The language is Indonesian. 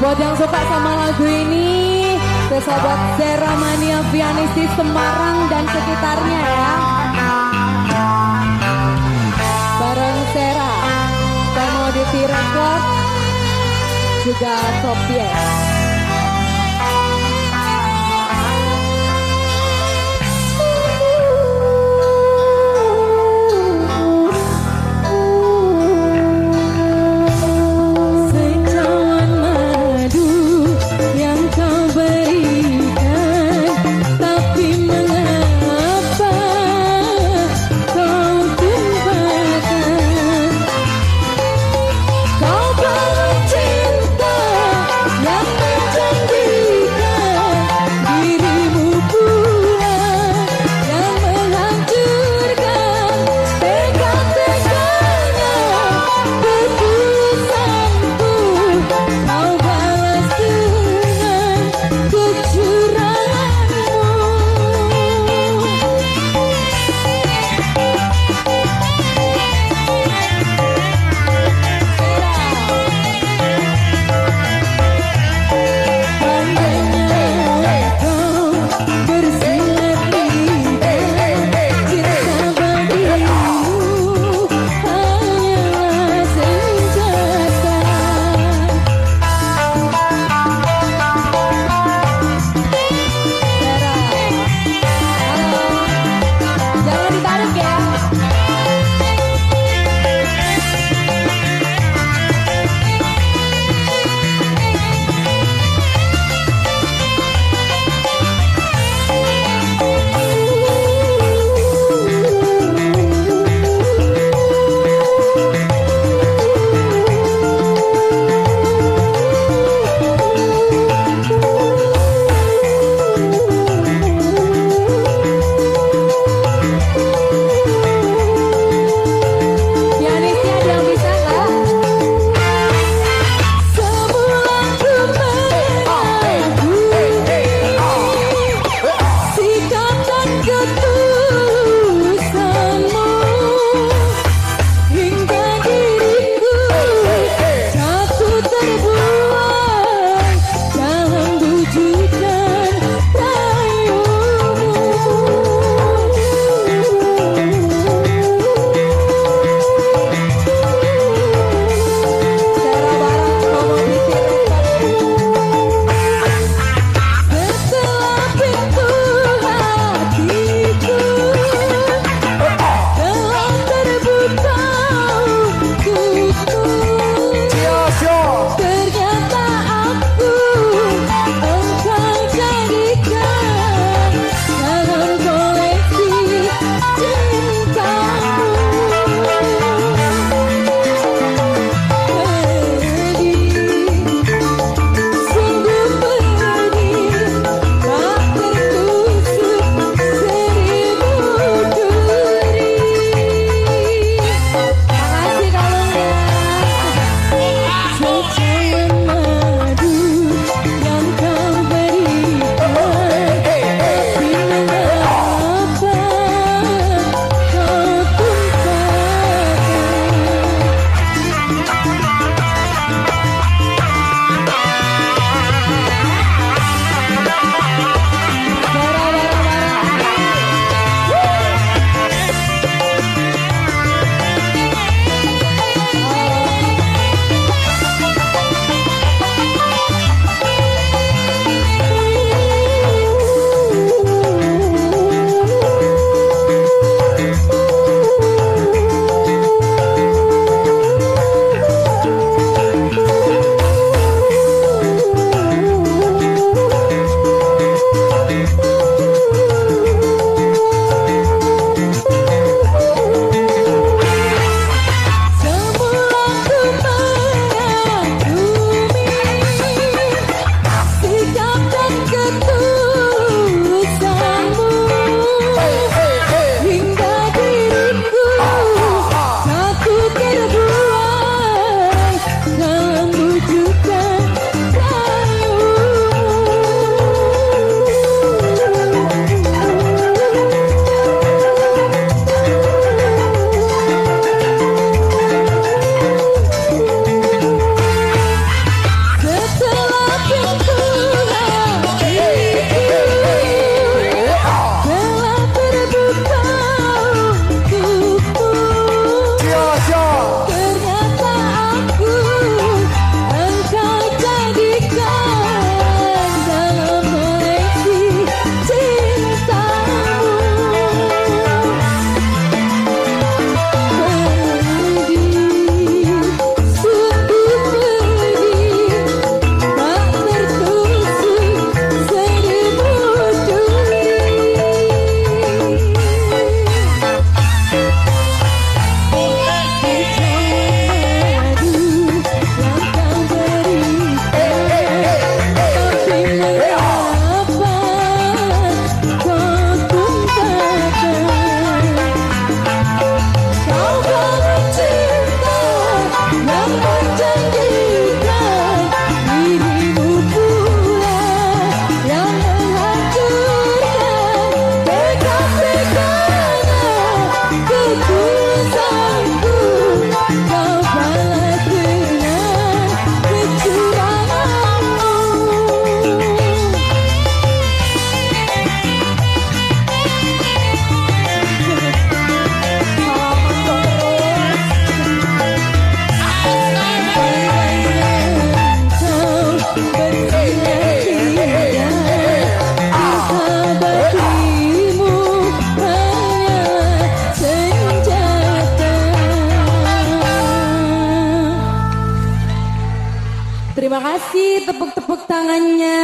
Buat yang suka sama lagu ini, ke sobat Zera Mania Pianis di Semarang dan sekitarnya ya. Bareng Zera, Komoditi Record, juga Sopies. kasih tepuk-tepuk tangannya.